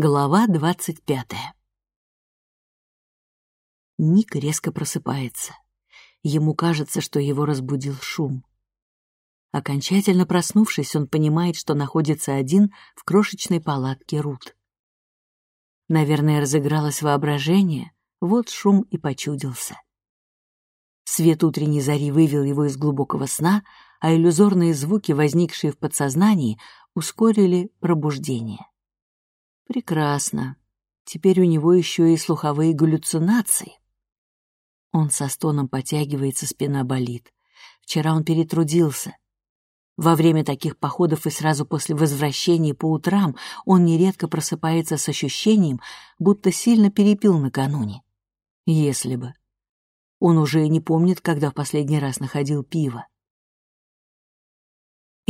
Глава двадцать пятая Ник резко просыпается. Ему кажется, что его разбудил шум. Окончательно проснувшись, он понимает, что находится один в крошечной палатке Рут. Наверное, разыгралось воображение, вот шум и почудился. Свет утренней зари вывел его из глубокого сна, а иллюзорные звуки, возникшие в подсознании, ускорили пробуждение. Прекрасно. Теперь у него еще и слуховые галлюцинации. Он со стоном потягивается, спина болит. Вчера он перетрудился. Во время таких походов и сразу после возвращения по утрам он нередко просыпается с ощущением, будто сильно перепил накануне. Если бы. Он уже не помнит, когда в последний раз находил пиво.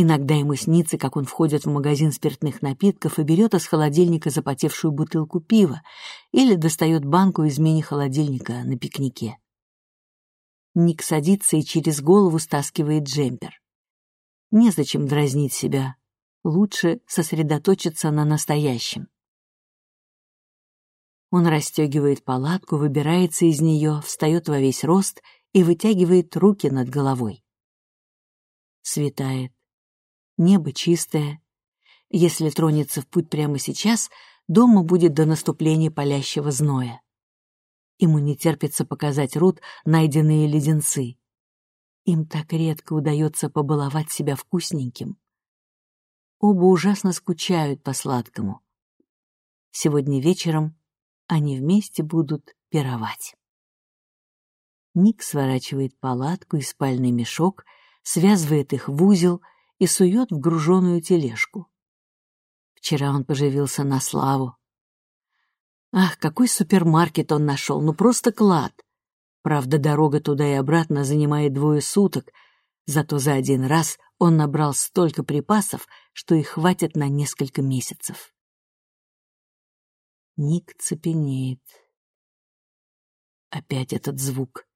Иногда ему снится, как он входит в магазин спиртных напитков и берет из холодильника запотевшую бутылку пива или достает банку из мини-холодильника на пикнике. Ник садится и через голову стаскивает джемпер. Незачем дразнить себя. Лучше сосредоточиться на настоящем. Он расстегивает палатку, выбирается из нее, встает во весь рост и вытягивает руки над головой. Светает. Небо чистое. Если тронется в путь прямо сейчас, дома будет до наступления палящего зноя. Ему не терпится показать Рут найденные леденцы. Им так редко удается побаловать себя вкусненьким. Оба ужасно скучают по сладкому. Сегодня вечером они вместе будут пировать. Ник сворачивает палатку и спальный мешок, связывает их в узел и сует в груженую тележку. Вчера он поживился на славу, Ах, какой супермаркет он нашел, ну просто клад. Правда, дорога туда и обратно занимает двое суток, зато за один раз он набрал столько припасов, что их хватит на несколько месяцев. Ник цепенеет. Опять этот звук.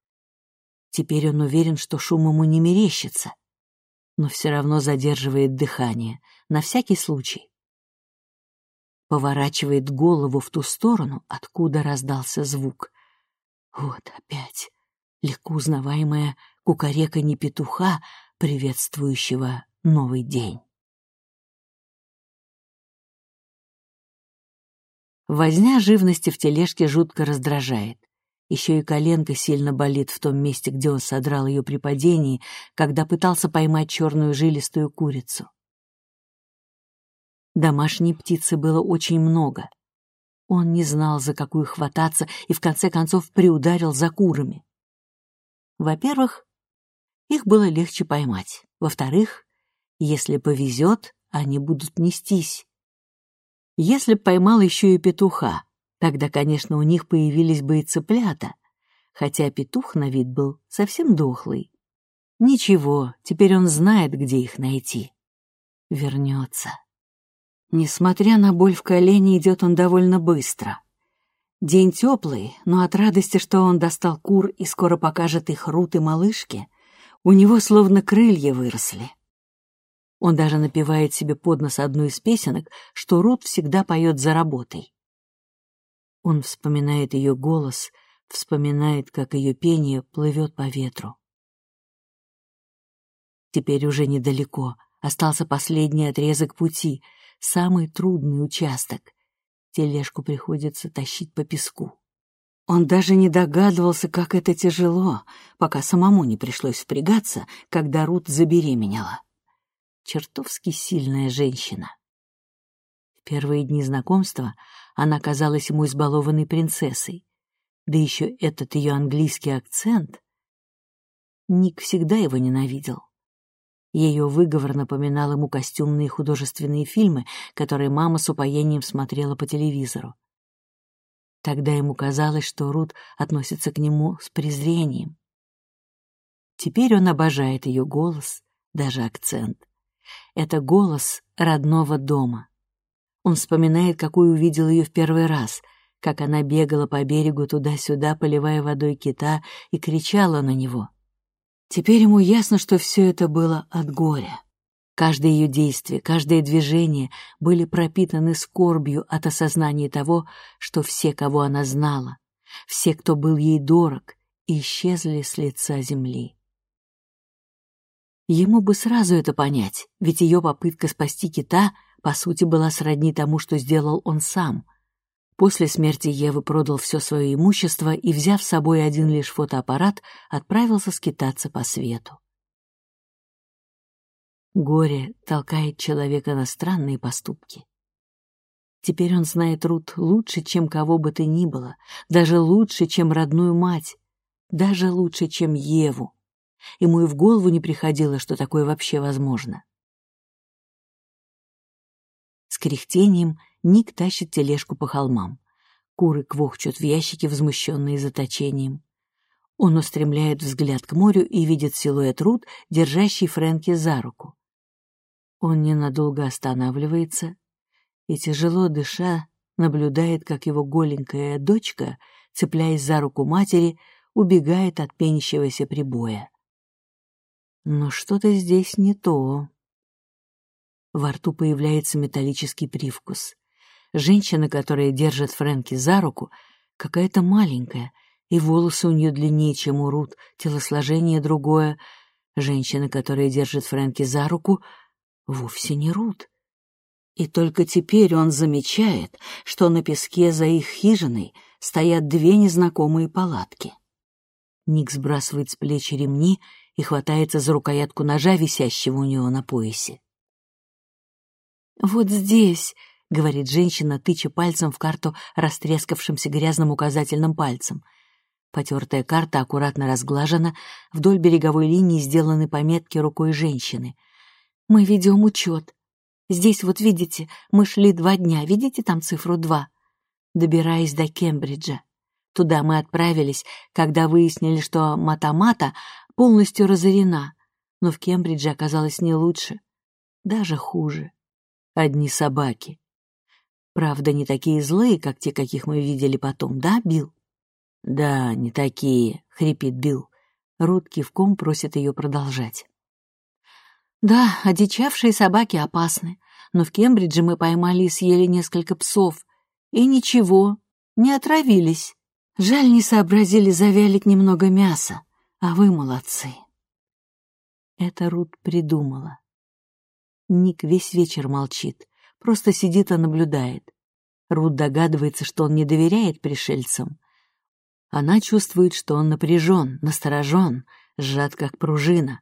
Теперь он уверен, что шум ему не мерещится, но все равно задерживает дыхание, на всякий случай поворачивает голову в ту сторону, откуда раздался звук. Вот опять легко узнаваемая кукареканье петуха, приветствующего новый день. Возня живности в тележке жутко раздражает. Еще и коленка сильно болит в том месте, где он содрал ее при падении, когда пытался поймать черную жилистую курицу. Домашней птицы было очень много. Он не знал, за какую хвататься, и в конце концов приударил за курами. Во-первых, их было легче поймать. Во-вторых, если повезет, они будут нестись. Если б поймал еще и петуха, тогда, конечно, у них появились бы и цыплята, хотя петух на вид был совсем дохлый. Ничего, теперь он знает, где их найти. Вернется. Несмотря на боль в колене, идет он довольно быстро. День теплый, но от радости, что он достал кур и скоро покажет их Рут и малышке, у него словно крылья выросли. Он даже напевает себе под нос одну из песенок, что Рут всегда поет за работой. Он вспоминает ее голос, вспоминает, как ее пение плывет по ветру. Теперь уже недалеко, остался последний отрезок пути — самый трудный участок. Тележку приходится тащить по песку. Он даже не догадывался, как это тяжело, пока самому не пришлось впрягаться, когда Рут забеременела. Чертовски сильная женщина. В первые дни знакомства она казалась ему избалованной принцессой. Да еще этот ее английский акцент. Ник всегда его ненавидел. Ее выговор напоминал ему костюмные художественные фильмы, которые мама с упоением смотрела по телевизору. Тогда ему казалось, что Рут относится к нему с презрением. Теперь он обожает ее голос, даже акцент. Это голос родного дома. Он вспоминает, какую увидел ее в первый раз, как она бегала по берегу туда-сюда, поливая водой кита, и кричала на него — Теперь ему ясно, что все это было от горя. Каждое ее действие, каждое движение были пропитаны скорбью от осознания того, что все, кого она знала, все, кто был ей дорог, исчезли с лица земли. Ему бы сразу это понять, ведь ее попытка спасти кита, по сути, была сродни тому, что сделал он сам. После смерти Евы продал все свое имущество и, взяв с собой один лишь фотоаппарат, отправился скитаться по свету. Горе толкает человека на странные поступки. Теперь он знает Рут лучше, чем кого бы то ни было, даже лучше, чем родную мать, даже лучше, чем Еву. Ему и в голову не приходило, что такое вообще возможно. Кряхтением Ник тащит тележку по холмам. Куры квохчут в ящике, возмущенные заточением. Он устремляет взгляд к морю и видит силуэт Рут, держащий Фрэнки за руку. Он ненадолго останавливается и, тяжело дыша, наблюдает, как его голенькая дочка, цепляясь за руку матери, убегает от пенящегося прибоя. Но что-то здесь не то. Во рту появляется металлический привкус. Женщина, которая держит Фрэнки за руку, какая-то маленькая, и волосы у нее длиннее, чем у Рут, телосложение другое. Женщина, которая держит Фрэнки за руку, вовсе не Рут. И только теперь он замечает, что на песке за их хижиной стоят две незнакомые палатки. Ник сбрасывает с плеч ремни и хватается за рукоятку ножа, висящего у него на поясе. «Вот здесь», — говорит женщина, тыча пальцем в карту растрескавшимся грязным указательным пальцем. Потертая карта аккуратно разглажена, вдоль береговой линии сделаны пометки рукой женщины — мы ведем учет. Здесь вот видите, мы шли два дня, видите там цифру два? Добираясь до Кембриджа. Туда мы отправились, когда выяснили, что Матамата полностью разорена, но в Кембридже оказалось не лучше, даже хуже. Одни собаки. Правда, не такие злые, как те, каких мы видели потом, да, Билл? Да, не такие, хрипит Билл. Рут кивком просит ее продолжать. Да, одичавшие собаки опасны, но в Кембридже мы поймали и съели несколько псов. И ничего, не отравились. Жаль, не сообразили завялить немного мяса, а вы молодцы. Это Рут придумала. Ник весь вечер молчит, просто сидит и наблюдает. Рут догадывается, что он не доверяет пришельцам. Она чувствует, что он напряжен, насторожен, сжат как пружина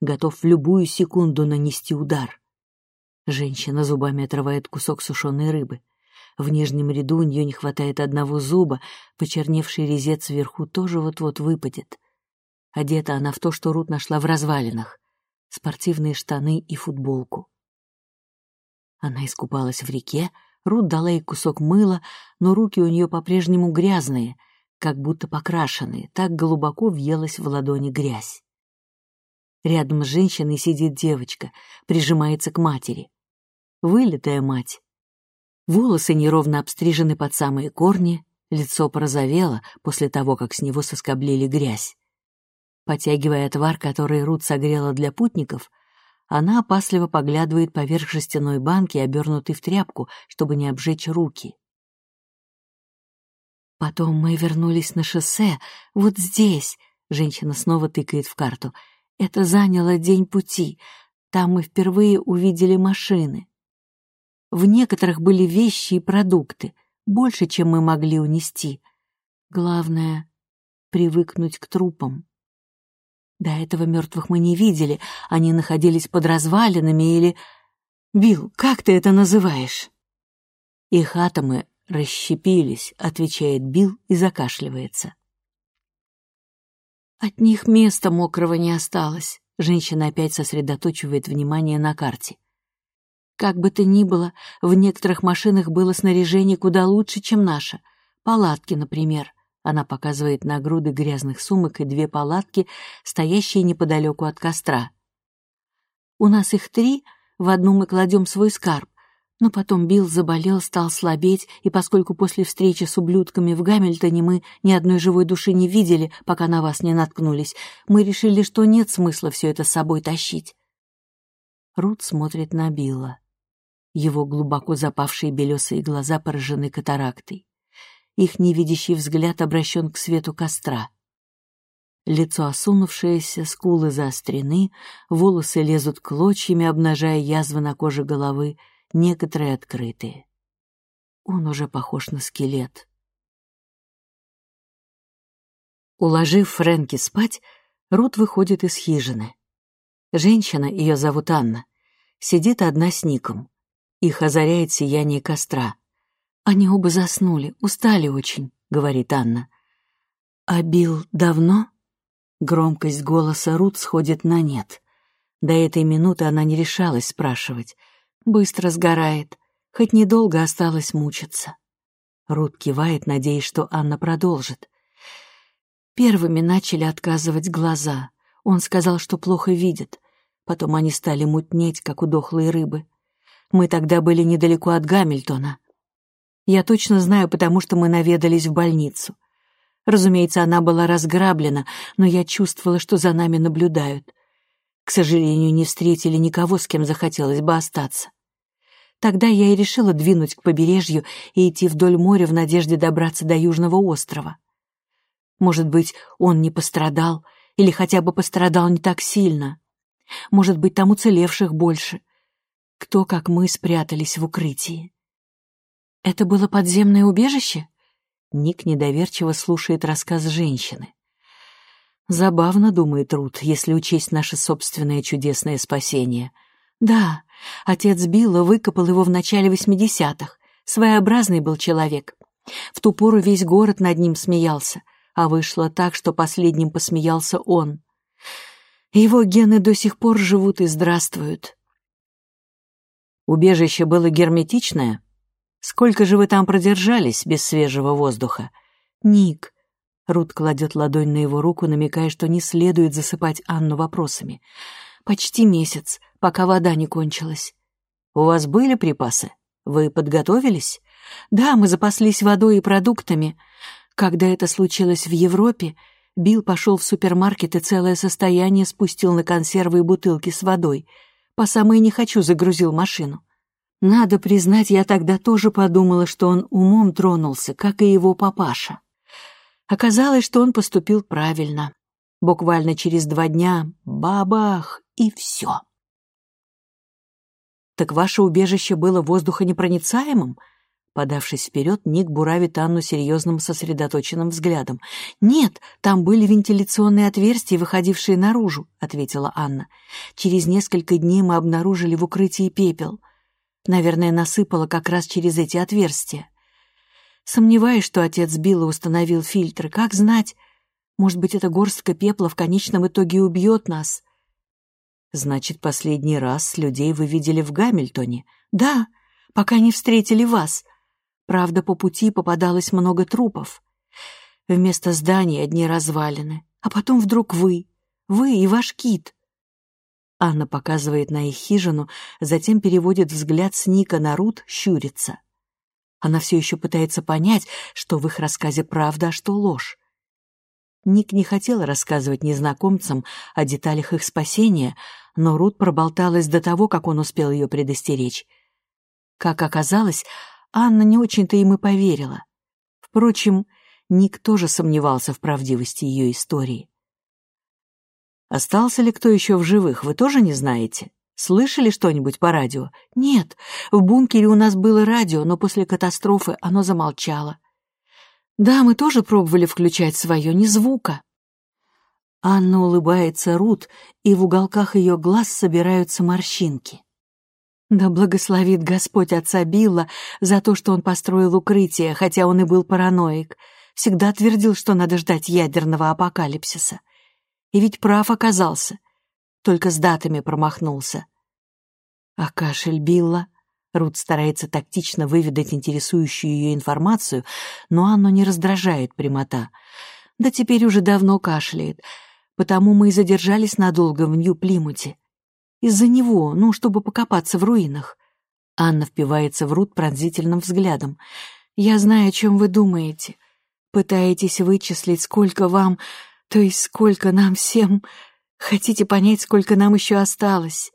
готов в любую секунду нанести удар. Женщина зубами отрывает кусок сушеной рыбы. В нижнем ряду у нее не хватает одного зуба, почерневший резец вверху тоже вот-вот выпадет. Одета она в то, что Рут нашла в развалинах. Спортивные штаны и футболку. Она искупалась в реке, Рут дала ей кусок мыла, но руки у нее по-прежнему грязные, как будто покрашенные, так глубоко въелась в ладони грязь. Рядом с женщиной сидит девочка, прижимается к матери. Вылитая мать. Волосы неровно обстрижены под самые корни, лицо порозовело после того, как с него соскоблили грязь. Потягивая отвар, который Рут согрела для путников, она опасливо поглядывает поверх жестяной банки, обернутой в тряпку, чтобы не обжечь руки. Потом мы вернулись на шоссе, вот здесь, женщина снова тыкает в карту, это заняло день пути. Там мы впервые увидели машины. В некоторых были вещи и продукты, больше, чем мы могли унести. Главное — привыкнуть к трупам. До этого мертвых мы не видели, они находились под развалинами или... «Билл, как ты это называешь?» «Их атомы расщепились», — отвечает Билл и закашливается. От них места мокрого не осталось. Женщина опять сосредоточивает внимание на карте. Как бы то ни было, в некоторых машинах было снаряжение куда лучше, чем наше. Палатки, например. Она показывает на груды грязных сумок и две палатки, стоящие неподалеку от костра. У нас их три, в одну мы кладем свой скарб, но потом Билл заболел, стал слабеть, и поскольку после встречи с ублюдками в Гамильтоне мы ни одной живой души не видели, пока на вас не наткнулись, мы решили, что нет смысла все это с собой тащить. Рут смотрит на Билла. Его глубоко запавшие белесые глаза поражены катарактой. Их невидящий взгляд обращен к свету костра. Лицо осунувшееся, скулы заострены, волосы лезут клочьями, обнажая язвы на коже головы, некоторые открытые. Он уже похож на скелет. Уложив Фрэнки спать, Рут выходит из хижины. Женщина, ее зовут Анна, сидит одна с Ником. Их озаряет сияние костра. «Они оба заснули, устали очень», — говорит Анна. «А Билл давно?» Громкость голоса Рут сходит на нет. До этой минуты она не решалась спрашивать. Быстро сгорает, хоть недолго осталось мучиться. Рут кивает, надеясь, что Анна продолжит. Первыми начали отказывать глаза. Он сказал, что плохо видит. Потом они стали мутнеть, как у дохлой рыбы. Мы тогда были недалеко от Гамильтона. Я точно знаю, потому что мы наведались в больницу. Разумеется, она была разграблена, но я чувствовала, что за нами наблюдают. К сожалению, не встретили никого, с кем захотелось бы остаться. Тогда я и решила двинуть к побережью и идти вдоль моря в надежде добраться до Южного острова. Может быть, он не пострадал, или хотя бы пострадал не так сильно. Может быть, там уцелевших больше. Кто, как мы, спрятались в укрытии. Это было подземное убежище? Ник недоверчиво слушает рассказ женщины. Забавно, думает Рут, если учесть наше собственное чудесное спасение. Да, отец Билла выкопал его в начале восьмидесятых. Своеобразный был человек. В ту пору весь город над ним смеялся, а вышло так, что последним посмеялся он. Его гены до сих пор живут и здравствуют. Убежище было герметичное, Сколько же вы там продержались без свежего воздуха? Ник. Рут кладет ладонь на его руку, намекая, что не следует засыпать Анну вопросами. Почти месяц, пока вода не кончилась. У вас были припасы? Вы подготовились? Да, мы запаслись водой и продуктами. Когда это случилось в Европе, Билл пошел в супермаркет и целое состояние спустил на консервы и бутылки с водой. По самой не хочу загрузил машину. Надо признать, я тогда тоже подумала, что он умом тронулся, как и его папаша. Оказалось, что он поступил правильно. Буквально через два дня — бабах, и все. «Так ваше убежище было воздухонепроницаемым?» Подавшись вперед, Ник буравит Анну серьезным сосредоточенным взглядом. «Нет, там были вентиляционные отверстия, выходившие наружу», — ответила Анна. «Через несколько дней мы обнаружили в укрытии пепел. Наверное, насыпала как раз через эти отверстия. Сомневаюсь, что отец Билла установил фильтры. Как знать? Может быть, эта горстка пепла в конечном итоге убьет нас? Значит, последний раз людей вы видели в Гамильтоне? Да, пока не встретили вас. Правда, по пути попадалось много трупов. Вместо зданий одни развалины. А потом вдруг вы. Вы и ваш кит. Анна показывает на их хижину, затем переводит взгляд с Ника на Рут, щурится. Она все еще пытается понять, что в их рассказе правда, а что ложь. Ник не хотел рассказывать незнакомцам о деталях их спасения, но Рут проболталась до того, как он успел ее предостеречь. Как оказалось, Анна не очень-то им и поверила. Впрочем, Ник тоже сомневался в правдивости ее истории. Остался ли кто еще в живых, вы тоже не знаете? Слышали что-нибудь по радио? Нет, в бункере у нас было радио, но после катастрофы оно замолчало. Да, мы тоже пробовали включать свое, ни звука. Анна улыбается Рут, и в уголках ее глаз собираются морщинки. Да благословит Господь отца Билла за то, что он построил укрытие, хотя он и был параноик. Всегда твердил, что надо ждать ядерного апокалипсиса. И ведь прав оказался. Только с датами промахнулся. А кашель Билла? Рут старается тактично выведать интересующую ее информацию, но Анну не раздражает прямота. Да теперь уже давно кашляет, потому мы и задержались надолго в Нью-Плимуте. Из-за него, ну, чтобы покопаться в руинах. Анна впивается в Рут пронзительным взглядом. «Я знаю, о чем вы думаете. Пытаетесь вычислить, сколько вам то есть сколько нам всем... Хотите понять, сколько нам еще осталось?»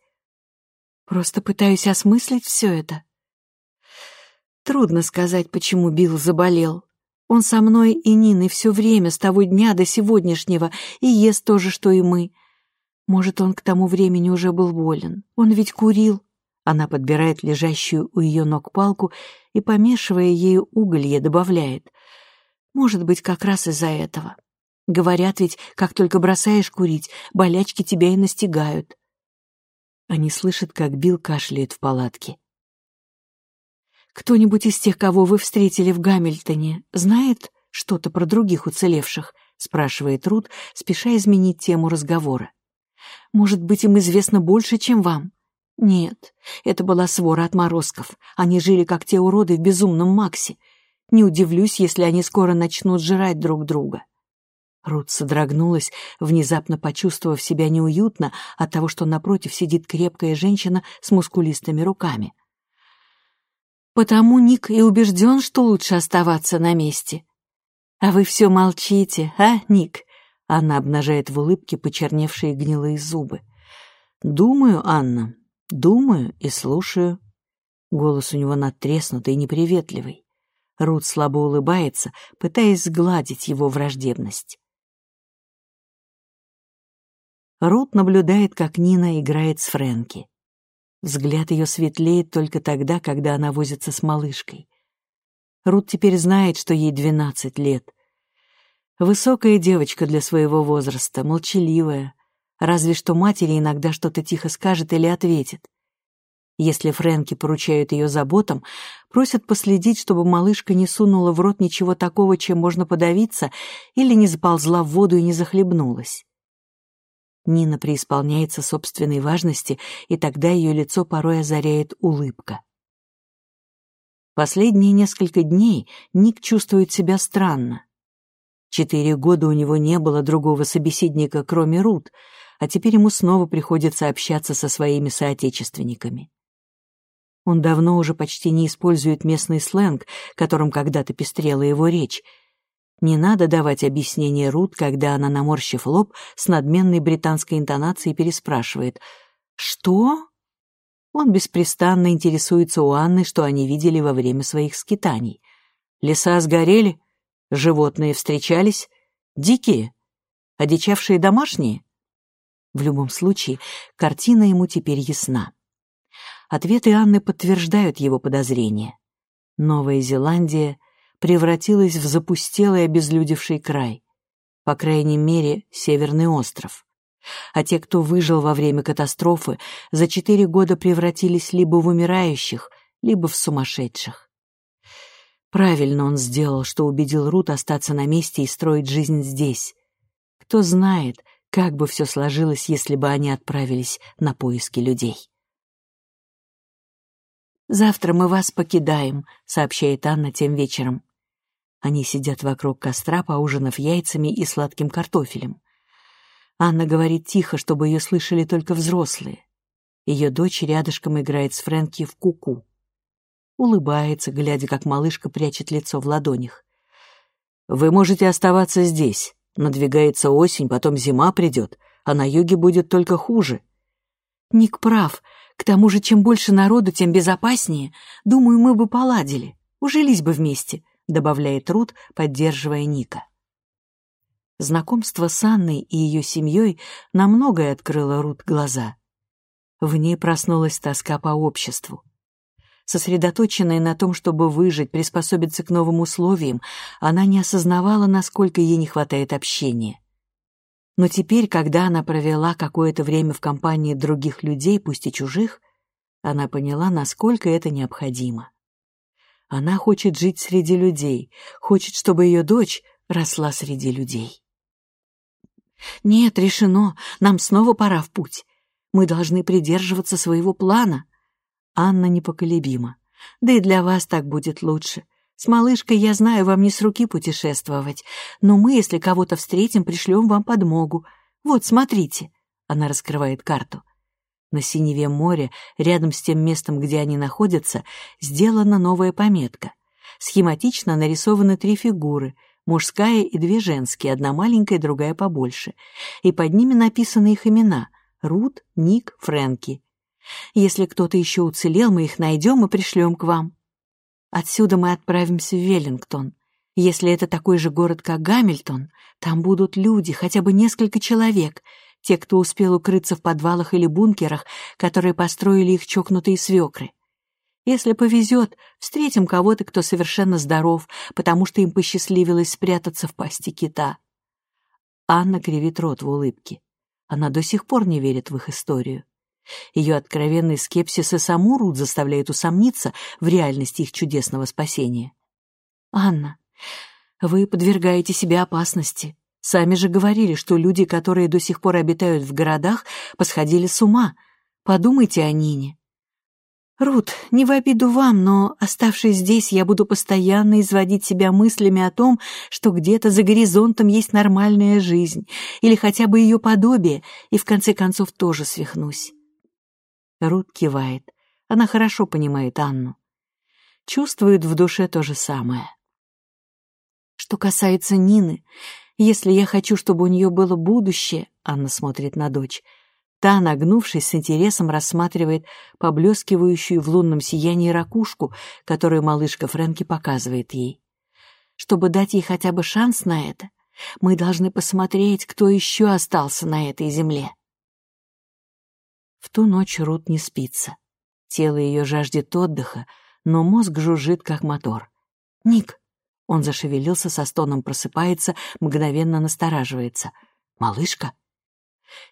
Просто пытаюсь осмыслить все это. Трудно сказать, почему Билл заболел. Он со мной и Ниной все время, с того дня до сегодняшнего, и ест то же, что и мы. Может, он к тому времени уже был болен. Он ведь курил. Она подбирает лежащую у ее ног палку и, помешивая ею уголье, добавляет. Может быть, как раз из-за этого. Говорят ведь, как только бросаешь курить, болячки тебя и настигают. Они слышат, как Билл кашляет в палатке. «Кто-нибудь из тех, кого вы встретили в Гамильтоне, знает что-то про других уцелевших?» — спрашивает Рут, спеша изменить тему разговора. «Может быть, им известно больше, чем вам?» «Нет, это была свора отморозков. Они жили, как те уроды в безумном Максе. Не удивлюсь, если они скоро начнут жрать друг друга». Рут содрогнулась, внезапно почувствовав себя неуютно от того, что напротив сидит крепкая женщина с мускулистыми руками. Потому Ник и убежден, что лучше оставаться на месте. А вы все молчите, а, Ник? Она обнажает в улыбке почерневшие гнилые зубы. Думаю, Анна, думаю и слушаю. Голос у него надтреснутый и неприветливый. Рут слабо улыбается, пытаясь сгладить его враждебность. Рут наблюдает, как Нина играет с Фрэнки. Взгляд ее светлеет только тогда, когда она возится с малышкой. Рут теперь знает, что ей двенадцать лет. Высокая девочка для своего возраста, молчаливая, разве что матери иногда что-то тихо скажет или ответит. Если Фрэнки поручают ее заботам, просят последить, чтобы малышка не сунула в рот ничего такого, чем можно подавиться, или не заползла в воду и не захлебнулась. Нина преисполняется собственной важности, и тогда ее лицо порой озаряет улыбка. Последние несколько дней Ник чувствует себя странно. Четыре года у него не было другого собеседника, кроме Рут, а теперь ему снова приходится общаться со своими соотечественниками. Он давно уже почти не использует местный сленг, которым когда-то пестрела его речь, не надо давать объяснение Рут, когда она, наморщив лоб, с надменной британской интонацией переспрашивает «Что?». Он беспрестанно интересуется у Анны, что они видели во время своих скитаний. Леса сгорели, животные встречались, дикие, одичавшие домашние. В любом случае, картина ему теперь ясна. Ответы Анны подтверждают его подозрения. Новая Зеландия превратилась в запустелый обезлюдевший край. По крайней мере, Северный остров. А те, кто выжил во время катастрофы, за четыре года превратились либо в умирающих, либо в сумасшедших. Правильно он сделал, что убедил Рут остаться на месте и строить жизнь здесь. Кто знает, как бы все сложилось, если бы они отправились на поиски людей. «Завтра мы вас покидаем», — сообщает Анна тем вечером. Они сидят вокруг костра, поужинав яйцами и сладким картофелем. Анна говорит тихо, чтобы ее слышали только взрослые. Ее дочь рядышком играет с Фрэнки в куку. -ку. Улыбается, глядя, как малышка прячет лицо в ладонях. «Вы можете оставаться здесь. Надвигается осень, потом зима придет, а на юге будет только хуже». «Ник прав. К тому же, чем больше народу, тем безопаснее. Думаю, мы бы поладили. Ужились бы вместе. — добавляет Рут, поддерживая Ника. Знакомство с Анной и ее семьей на многое открыло Рут глаза. В ней проснулась тоска по обществу. Сосредоточенная на том, чтобы выжить, приспособиться к новым условиям, она не осознавала, насколько ей не хватает общения. Но теперь, когда она провела какое-то время в компании других людей, пусть и чужих, она поняла, насколько это необходимо. Она хочет жить среди людей, хочет, чтобы ее дочь росла среди людей. Нет, решено, нам снова пора в путь. Мы должны придерживаться своего плана. Анна непоколебима. Да и для вас так будет лучше. С малышкой, я знаю, вам не с руки путешествовать, но мы, если кого-то встретим, пришлем вам подмогу. Вот, смотрите. Она раскрывает карту. На синеве моря, рядом с тем местом, где они находятся, сделана новая пометка. Схематично нарисованы три фигуры — мужская и две женские, одна маленькая, другая побольше. И под ними написаны их имена — Рут, Ник, Фрэнки. Если кто-то еще уцелел, мы их найдем и пришлем к вам. Отсюда мы отправимся в Веллингтон. Если это такой же город, как Гамильтон, там будут люди, хотя бы несколько человек, те, кто успел укрыться в подвалах или бункерах, которые построили их чокнутые свекры. Если повезет, встретим кого-то, кто совершенно здоров, потому что им посчастливилось спрятаться в пасти кита. Анна кривит рот в улыбке. Она до сих пор не верит в их историю. Ее откровенный скепсис и саму Рут заставляет усомниться в реальности их чудесного спасения. «Анна, вы подвергаете себя опасности. Сами же говорили, что люди, которые до сих пор обитают в городах, посходили с ума. Подумайте о Нине. Рут, не в обиду вам, но, оставшись здесь, я буду постоянно изводить себя мыслями о том, что где-то за горизонтом есть нормальная жизнь, или хотя бы ее подобие, и в конце концов тоже свихнусь. Рут кивает. Она хорошо понимает Анну. Чувствует в душе то же самое. Что касается Нины, если я хочу, чтобы у нее было будущее, Анна смотрит на дочь, Та, нагнувшись с интересом, рассматривает поблескивающую в лунном сиянии ракушку, которую малышка Фрэнки показывает ей. Чтобы дать ей хотя бы шанс на это, мы должны посмотреть, кто еще остался на этой земле. В ту ночь Рут не спится. Тело ее жаждет отдыха, но мозг жужжит, как мотор. «Ник!» Он зашевелился, со стоном просыпается, мгновенно настораживается. «Малышка?»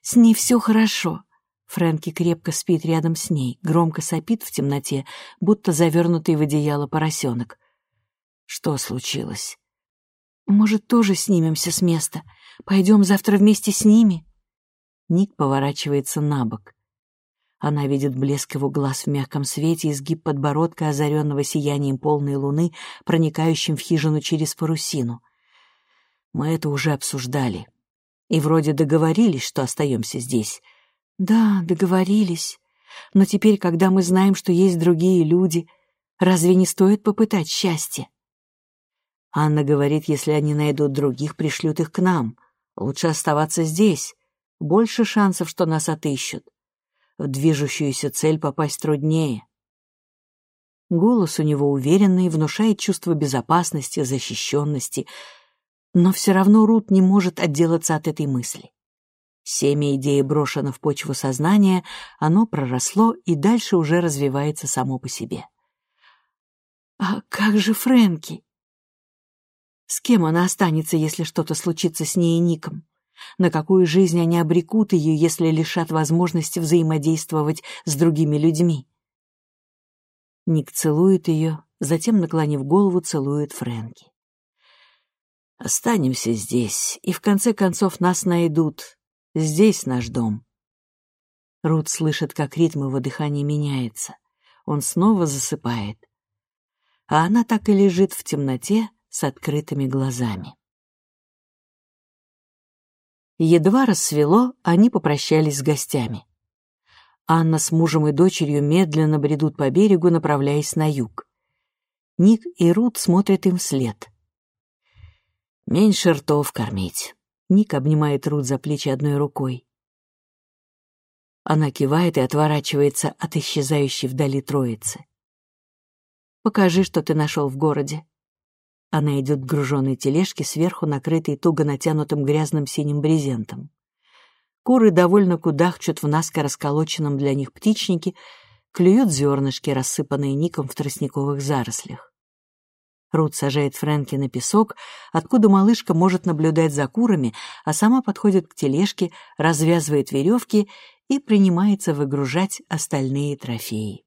С ней все хорошо. Фрэнки крепко спит рядом с ней, громко сопит в темноте, будто завернутый в одеяло поросенок. Что случилось? Может, тоже снимемся с места? Пойдем завтра вместе с ними? Ник поворачивается на бок. Она видит блеск его глаз в мягком свете и сгиб подбородка, озаренного сиянием полной луны, проникающим в хижину через парусину. Мы это уже обсуждали. И вроде договорились, что остаемся здесь. Да, договорились. Но теперь, когда мы знаем, что есть другие люди, разве не стоит попытать счастье? Анна говорит, если они найдут других, пришлют их к нам. Лучше оставаться здесь. Больше шансов, что нас отыщут. В движущуюся цель попасть труднее. Голос у него уверенный, внушает чувство безопасности, защищенности — но все равно Рут не может отделаться от этой мысли. Семя идеи брошено в почву сознания, оно проросло и дальше уже развивается само по себе. «А как же Фрэнки?» С кем она останется, если что-то случится с ней и Ником? На какую жизнь они обрекут ее, если лишат возможности взаимодействовать с другими людьми? Ник целует ее, затем, наклонив голову, целует Фрэнки. Останемся здесь, и в конце концов нас найдут. Здесь наш дом. Рут слышит, как ритм его дыхания меняется. Он снова засыпает. А она так и лежит в темноте с открытыми глазами. Едва рассвело, они попрощались с гостями. Анна с мужем и дочерью медленно бредут по берегу, направляясь на юг. Ник и Рут смотрят им вслед. Меньше ртов кормить. Ник обнимает Рут за плечи одной рукой. Она кивает и отворачивается от исчезающей вдали троицы. «Покажи, что ты нашел в городе». Она идет к груженной тележке, сверху накрытой туго натянутым грязным синим брезентом. Куры довольно кудахчут в наскоро расколоченном для них птичнике, клюют зернышки, рассыпанные ником в тростниковых зарослях. Рут сажает Фрэнки на песок, откуда малышка может наблюдать за курами, а сама подходит к тележке, развязывает веревки и принимается выгружать остальные трофеи.